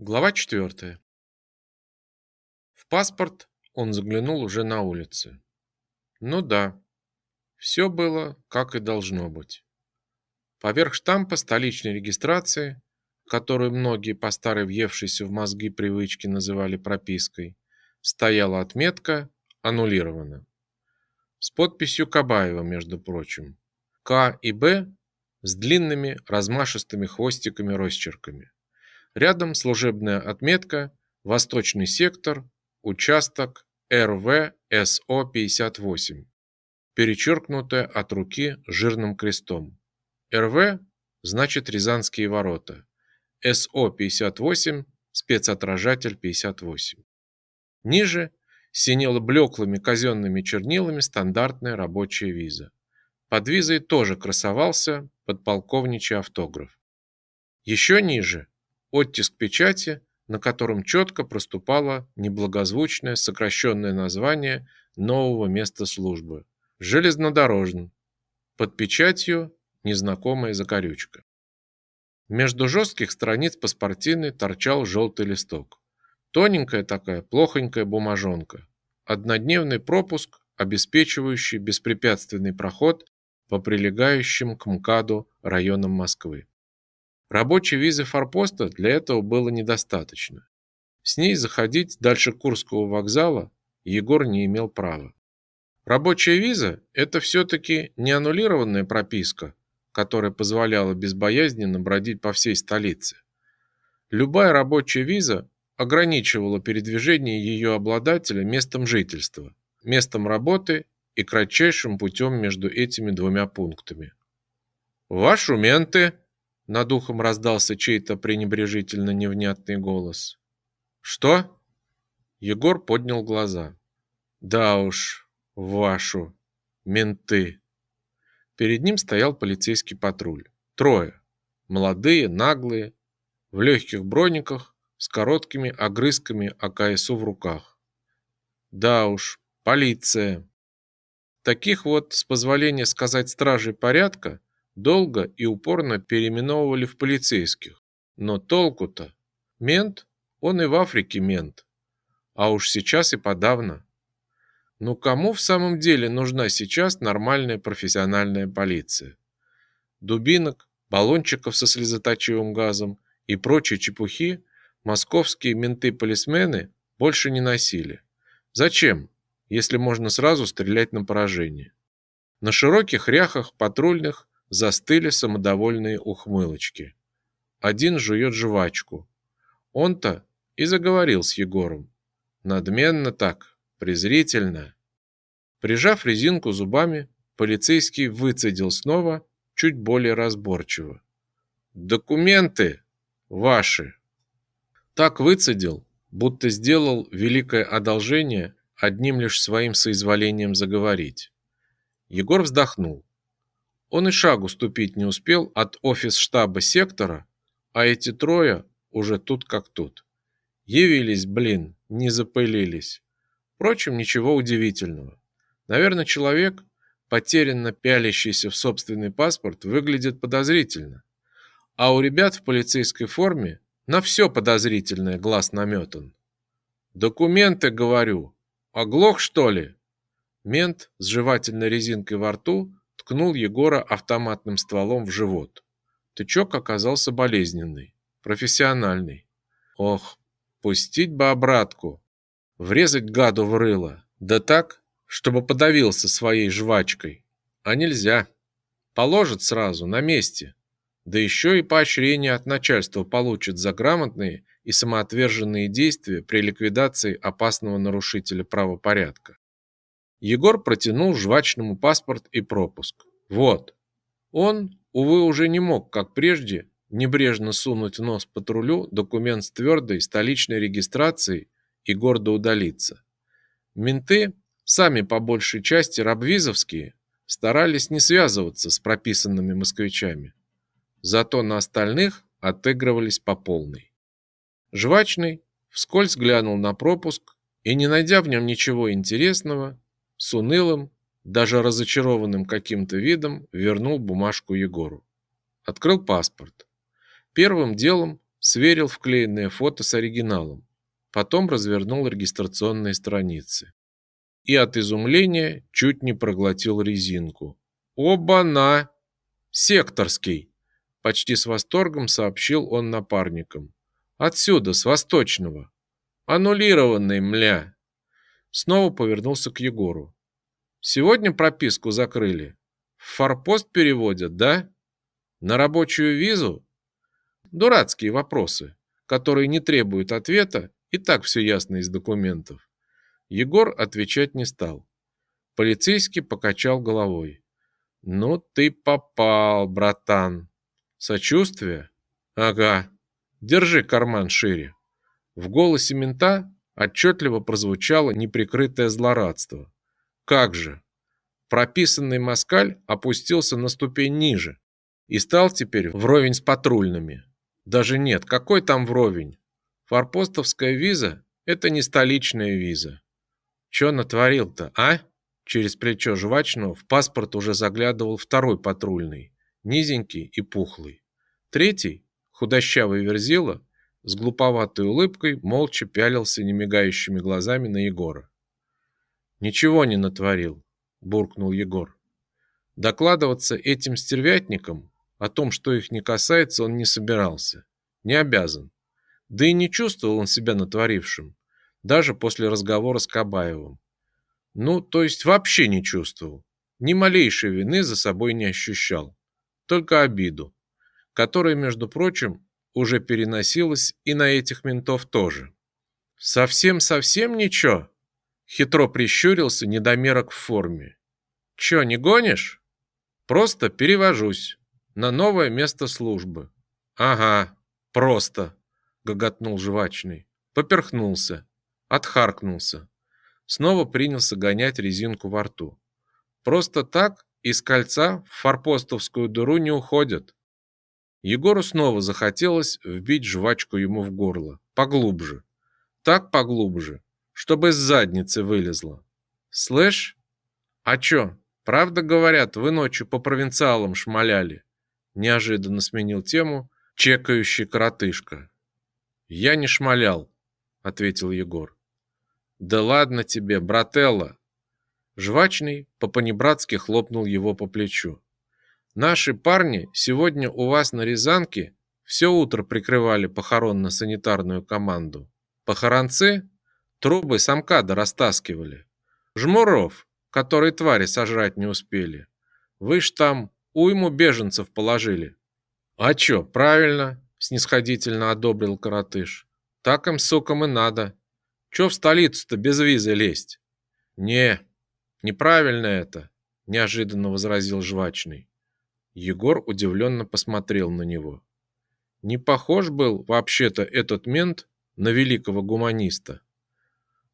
Глава 4. В паспорт он заглянул уже на улице. Ну да, все было, как и должно быть. Поверх штампа столичной регистрации, которую многие по старой въевшейся в мозги привычке называли пропиской, стояла отметка «Аннулировано». С подписью Кабаева, между прочим. К и Б с длинными размашистыми хвостиками-росчерками. Рядом служебная отметка Восточный сектор, участок РВ-СО-58, перечеркнутая от руки жирным крестом. РВ значит Рязанские ворота. СО-58 спецотражатель 58. Ниже синела блеклыми казенными чернилами стандартная рабочая виза. Под визой тоже красовался подполковничий автограф. Еще ниже оттиск печати, на котором четко проступало неблагозвучное сокращенное название нового места службы – железнодорожный. Под печатью незнакомая закорючка. Между жестких страниц паспортины торчал желтый листок. Тоненькая такая, плохонькая бумажонка. Однодневный пропуск, обеспечивающий беспрепятственный проход по прилегающим к МКАДу районам Москвы. Рабочей визы форпоста для этого было недостаточно. С ней заходить дальше Курского вокзала Егор не имел права. Рабочая виза – это все-таки не аннулированная прописка, которая позволяла безбоязненно бродить по всей столице. Любая рабочая виза ограничивала передвижение ее обладателя местом жительства, местом работы и кратчайшим путем между этими двумя пунктами. «Ваши менты!» Над ухом раздался чей-то пренебрежительно невнятный голос. «Что?» Егор поднял глаза. «Да уж, вашу, менты!» Перед ним стоял полицейский патруль. Трое. Молодые, наглые, в легких брониках, с короткими огрызками АКСУ в руках. Да уж, полиция. Таких вот, с позволения сказать стражей порядка, долго и упорно переименовывали в полицейских. Но толку-то? Мент? Он и в Африке мент. А уж сейчас и подавно. Ну кому в самом деле нужна сейчас нормальная профессиональная полиция? Дубинок, баллончиков со слезоточивым газом и прочей чепухи московские менты-полисмены больше не носили. Зачем, если можно сразу стрелять на поражение? На широких ряхах патрульных застыли самодовольные ухмылочки. Один жует жвачку. Он-то и заговорил с Егором. Надменно так, презрительно. Прижав резинку зубами, полицейский выцедил снова, чуть более разборчиво. «Документы ваши!» Так выцедил, будто сделал великое одолжение одним лишь своим соизволением заговорить. Егор вздохнул. Он и шагу ступить не успел от офис-штаба сектора, а эти трое уже тут как тут. Явились, блин, не запылились. Впрочем, ничего удивительного. Наверное, человек, потерянно пялящийся в собственный паспорт, выглядит подозрительно. А у ребят в полицейской форме на все подозрительное глаз наметан. «Документы, говорю. Оглох, что ли?» Мент с жевательной резинкой во рту ткнул Егора автоматным стволом в живот. Тычок оказался болезненный, профессиональный. Ох, пустить бы обратку, врезать гаду в рыло, да так, чтобы подавился своей жвачкой. А нельзя. Положит сразу, на месте. Да еще и поощрение от начальства получит за грамотные и самоотверженные действия при ликвидации опасного нарушителя правопорядка. Егор протянул жвачному паспорт и пропуск. Вот. Он, увы, уже не мог, как прежде, небрежно сунуть нос патрулю документ с твердой столичной регистрацией и гордо удалиться. Менты, сами по большей части рабвизовские, старались не связываться с прописанными москвичами. Зато на остальных отыгрывались по полной. Жвачный вскользь глянул на пропуск и, не найдя в нем ничего интересного, с унылым, даже разочарованным каким-то видом вернул бумажку Егору. Открыл паспорт. Первым делом сверил вклеенное фото с оригиналом, потом развернул регистрационные страницы. И от изумления чуть не проглотил резинку. «Оба-на! Секторский!» Почти с восторгом сообщил он напарникам. «Отсюда, с восточного! Аннулированный, мля!» Снова повернулся к Егору. «Сегодня прописку закрыли? В форпост переводят, да? На рабочую визу?» Дурацкие вопросы, которые не требуют ответа, и так все ясно из документов. Егор отвечать не стал. Полицейский покачал головой. «Ну ты попал, братан. Сочувствие? Ага. Держи карман шире». В голосе мента отчетливо прозвучало неприкрытое злорадство. «Как же!» Прописанный москаль опустился на ступень ниже и стал теперь вровень с патрульными. Даже нет, какой там вровень? Форпостовская виза – это не столичная виза. Чё натворил-то, а? Через плечо жвачного в паспорт уже заглядывал второй патрульный, низенький и пухлый. Третий, худощавый верзила, с глуповатой улыбкой молча пялился немигающими глазами на Егора. «Ничего не натворил», – буркнул Егор. Докладываться этим стервятникам о том, что их не касается, он не собирался. Не обязан. Да и не чувствовал он себя натворившим, даже после разговора с Кабаевым. Ну, то есть вообще не чувствовал. Ни малейшей вины за собой не ощущал. Только обиду, которая, между прочим, уже переносилась и на этих ментов тоже. «Совсем-совсем ничего?» Хитро прищурился недомерок в форме. «Чё, не гонишь?» «Просто перевожусь на новое место службы. Ага, просто, гоготнул жвачный. Поперхнулся, отхаркнулся. Снова принялся гонять резинку во рту. Просто так из кольца в форпостовскую дыру не уходят. Егору снова захотелось вбить жвачку ему в горло, поглубже. Так поглубже, чтобы с задницы вылезла. Слышь? А чё, правда говорят, вы ночью по провинциалам шмаляли? неожиданно сменил тему чекающий коротышка. Я не шмалял, ответил Егор. Да ладно тебе, брателло. Жвачный по-понебратски хлопнул его по плечу. Наши парни сегодня у вас на Рязанке все утро прикрывали похоронно-санитарную команду. Похоронцы трубы самкада растаскивали. Жмуров, которые твари сожрать не успели. Вы ж там уйму беженцев положили. А чё, правильно, снисходительно одобрил коротыш. Так им, сукам, и надо. Чё в столицу-то без визы лезть? Не, неправильно это, неожиданно возразил жвачный. Егор удивленно посмотрел на него. Не похож был вообще-то этот мент на великого гуманиста.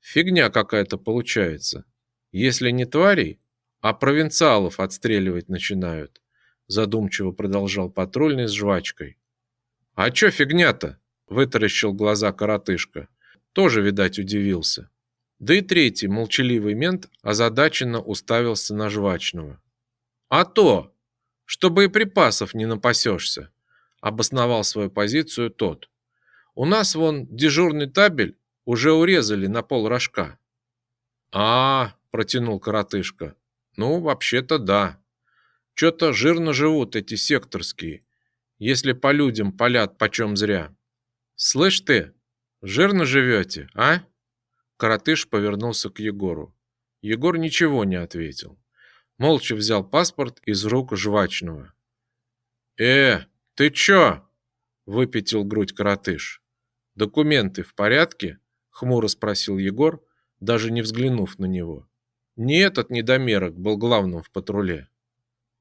Фигня какая-то получается. Если не тварей, а провинциалов отстреливать начинают задумчиво продолжал патрульный с жвачкой. А чё фигня-то? вытаращил глаза коротышка. Тоже, видать, удивился. Да и третий молчаливый мент озадаченно уставился на жвачного. А то, что боеприпасов не напасешься, обосновал свою позицию тот. У нас вон дежурный табель уже урезали на пол рожка. А, протянул коротышка. Ну, вообще-то да. Что-то жирно живут эти секторские, если по людям палят почем зря. Слышь ты, жирно живете, а? Коротыш повернулся к Егору. Егор ничего не ответил. Молча взял паспорт из рук жвачного. «Э, ты чё?» – выпятил грудь коротыш. «Документы в порядке?» – хмуро спросил Егор, даже не взглянув на него. Не этот недомерок был главным в патруле.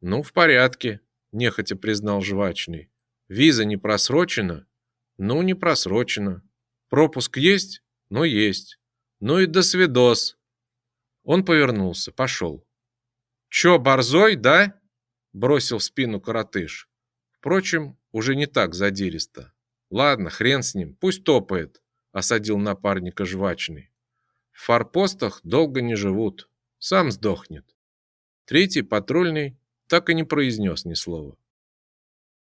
Ну, в порядке, нехотя признал жвачный. Виза не просрочена? Ну, не просрочена. Пропуск есть? Ну, есть. Ну и до свидос. Он повернулся, пошел. Чё, борзой, да? Бросил в спину коротыш. Впрочем, уже не так задиристо. Ладно, хрен с ним, пусть топает, осадил напарника жвачный. В форпостах долго не живут, сам сдохнет. Третий патрульный так и не произнес ни слова.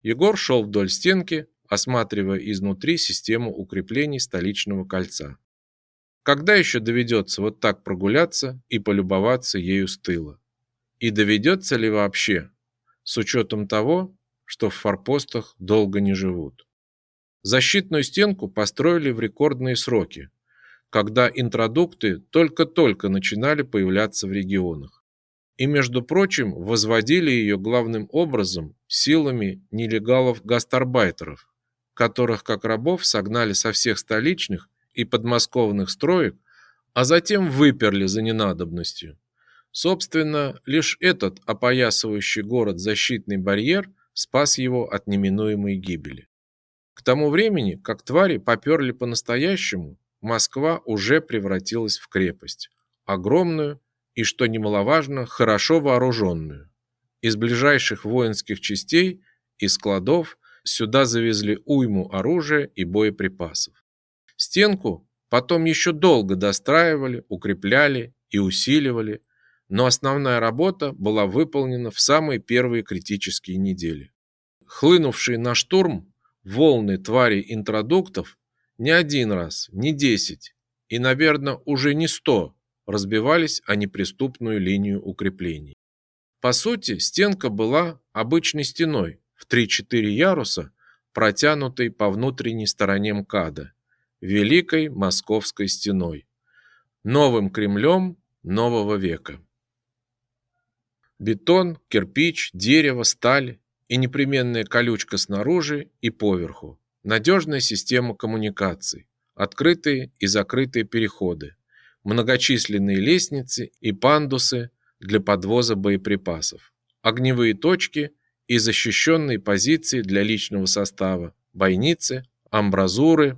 Егор шел вдоль стенки, осматривая изнутри систему укреплений столичного кольца. Когда еще доведется вот так прогуляться и полюбоваться ею с тыла? И доведется ли вообще, с учетом того, что в форпостах долго не живут? Защитную стенку построили в рекордные сроки, когда интродукты только-только начинали появляться в регионах. И, между прочим, возводили ее главным образом силами нелегалов-гастарбайтеров, которых как рабов согнали со всех столичных и подмосковных строек, а затем выперли за ненадобностью. Собственно, лишь этот опоясывающий город защитный барьер спас его от неминуемой гибели. К тому времени, как твари поперли по-настоящему, Москва уже превратилась в крепость, огромную и, что немаловажно, хорошо вооруженную. Из ближайших воинских частей и складов сюда завезли уйму оружия и боеприпасов. Стенку потом еще долго достраивали, укрепляли и усиливали, но основная работа была выполнена в самые первые критические недели. Хлынувшие на штурм волны тварей интродуктов не один раз, не десять и, наверное, уже не сто разбивались о неприступную линию укреплений. По сути, стенка была обычной стеной в 3-4 яруса, протянутой по внутренней стороне МКАДа, Великой Московской стеной, новым Кремлем нового века. Бетон, кирпич, дерево, сталь и непременная колючка снаружи и поверху. Надежная система коммуникаций, открытые и закрытые переходы, многочисленные лестницы и пандусы для подвоза боеприпасов, огневые точки и защищенные позиции для личного состава, бойницы, амбразуры,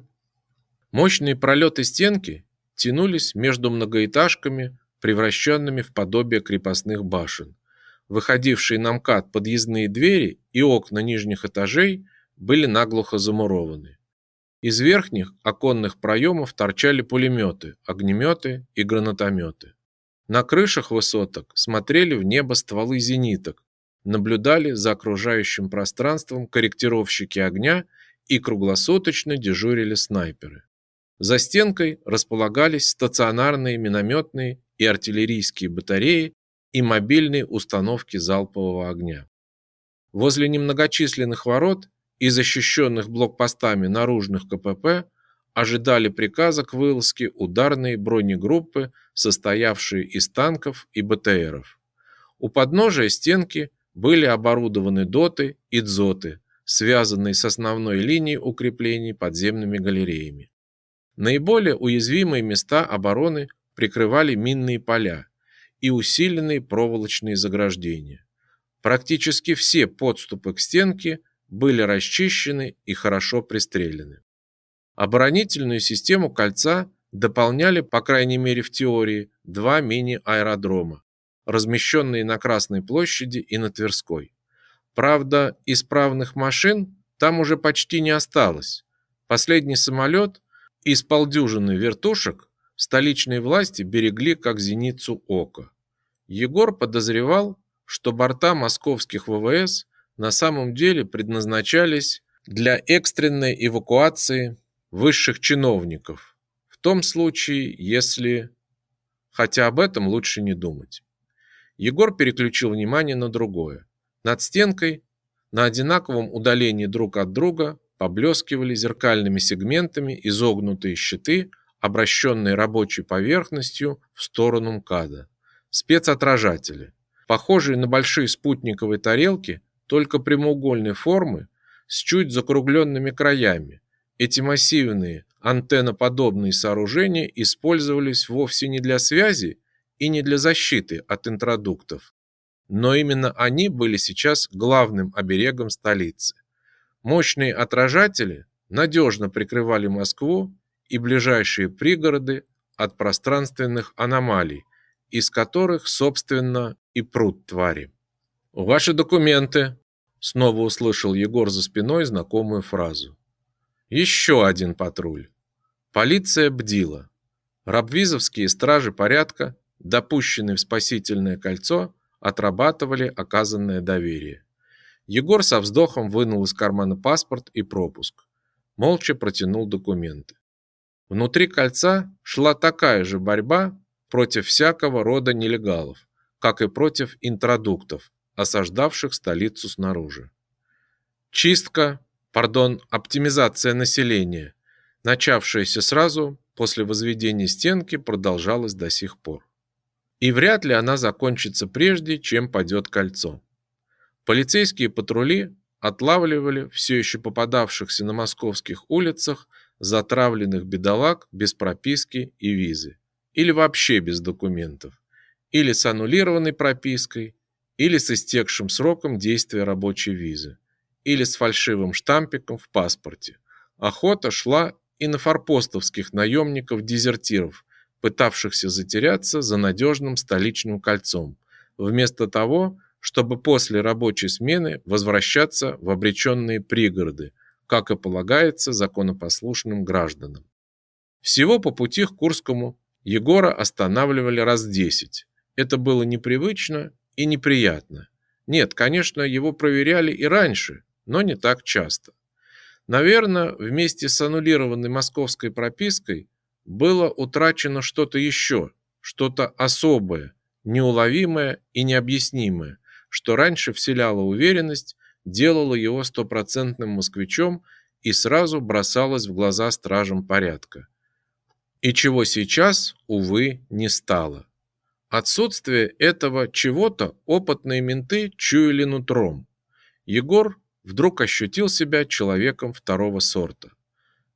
Мощные пролеты стенки тянулись между многоэтажками, превращенными в подобие крепостных башен. Выходившие на МКАД подъездные двери и окна нижних этажей были наглухо замурованы. Из верхних оконных проемов торчали пулеметы, огнеметы и гранатометы. На крышах высоток смотрели в небо стволы зениток, наблюдали за окружающим пространством корректировщики огня и круглосуточно дежурили снайперы. За стенкой располагались стационарные минометные и артиллерийские батареи и мобильные установки залпового огня. Возле немногочисленных ворот и защищенных блокпостами наружных КПП ожидали приказа к вылазке ударные бронегруппы, состоявшие из танков и БТРов. У подножия стенки были оборудованы доты и дзоты, связанные с основной линией укреплений подземными галереями. Наиболее уязвимые места обороны прикрывали минные поля и усиленные проволочные заграждения. Практически все подступы к стенке были расчищены и хорошо пристрелены. Оборонительную систему кольца дополняли, по крайней мере в теории, два мини-аэродрома, размещенные на Красной площади и на Тверской. Правда, исправных машин там уже почти не осталось. Последний самолет из полдюжины вертушек столичные власти берегли как зеницу ока. Егор подозревал, что борта московских ВВС на самом деле предназначались для экстренной эвакуации высших чиновников, в том случае, если... Хотя об этом лучше не думать. Егор переключил внимание на другое. Над стенкой, на одинаковом удалении друг от друга, поблескивали зеркальными сегментами изогнутые щиты, обращенные рабочей поверхностью в сторону МКАДа. Спецотражатели, похожие на большие спутниковые тарелки, только прямоугольной формы, с чуть закругленными краями. Эти массивные антенноподобные сооружения использовались вовсе не для связи и не для защиты от интродуктов, но именно они были сейчас главным оберегом столицы. Мощные отражатели надежно прикрывали Москву и ближайшие пригороды от пространственных аномалий, из которых, собственно, и прут твари. «Ваши документы!» – снова услышал Егор за спиной знакомую фразу. Еще один патруль. Полиция бдила. Рабвизовские стражи порядка, допущенные в спасительное кольцо, отрабатывали оказанное доверие. Егор со вздохом вынул из кармана паспорт и пропуск. Молча протянул документы. Внутри кольца шла такая же борьба против всякого рода нелегалов, как и против интродуктов, осаждавших столицу снаружи. Чистка, пардон, оптимизация населения, начавшаяся сразу после возведения стенки, продолжалась до сих пор. И вряд ли она закончится прежде, чем падет кольцо. Полицейские патрули отлавливали все еще попадавшихся на московских улицах затравленных бедолаг без прописки и визы, или вообще без документов, или с аннулированной пропиской, или с истекшим сроком действия рабочей визы, или с фальшивым штампиком в паспорте. Охота шла и на форпостовских наемников-дезертиров, пытавшихся затеряться за надежным столичным кольцом, вместо того, чтобы после рабочей смены возвращаться в обреченные пригороды, как и полагается законопослушным гражданам. Всего по пути к Курскому Егора останавливали раз десять. Это было непривычно и неприятно. Нет, конечно, его проверяли и раньше, но не так часто. Наверное, вместе с аннулированной московской пропиской было утрачено что-то еще, что-то особое, неуловимое и необъяснимое, что раньше вселяло уверенность, делало его стопроцентным москвичом и сразу бросалось в глаза стражам порядка. И чего сейчас, увы, не стало. Отсутствие этого чего-то опытные менты чуяли нутром. Егор вдруг ощутил себя человеком второго сорта.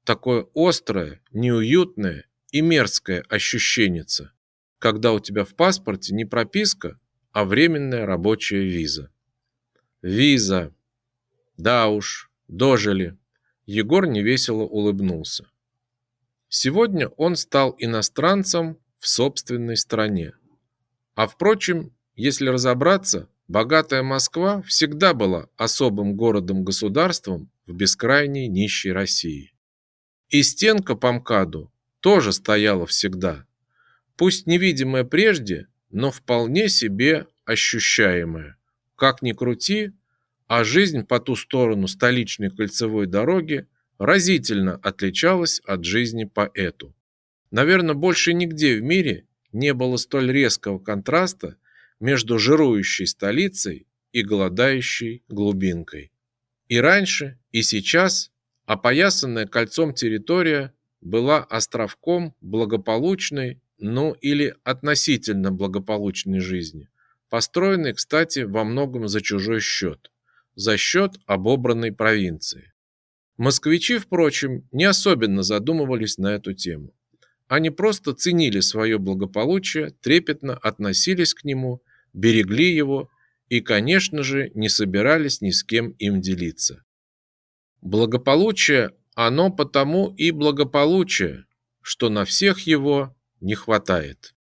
Такое острое, неуютное и мерзкое ощущеница, когда у тебя в паспорте не прописка, а временная рабочая виза. Виза. Да уж, дожили. Егор невесело улыбнулся. Сегодня он стал иностранцем в собственной стране. А впрочем, если разобраться, богатая Москва всегда была особым городом-государством в бескрайней нищей России. И стенка по МКАДу тоже стояла всегда. Пусть невидимая прежде, но вполне себе ощущаемое. Как ни крути, а жизнь по ту сторону столичной кольцевой дороги разительно отличалась от жизни по эту. Наверное, больше нигде в мире не было столь резкого контраста между жирующей столицей и голодающей глубинкой. И раньше, и сейчас опоясанная кольцом территория была островком благополучной ну или относительно благополучной жизни, построенной, кстати, во многом за чужой счет, за счет обобранной провинции. Москвичи, впрочем, не особенно задумывались на эту тему. Они просто ценили свое благополучие, трепетно относились к нему, берегли его и, конечно же, не собирались ни с кем им делиться. Благополучие, оно потому и благополучие, что на всех его не хватает.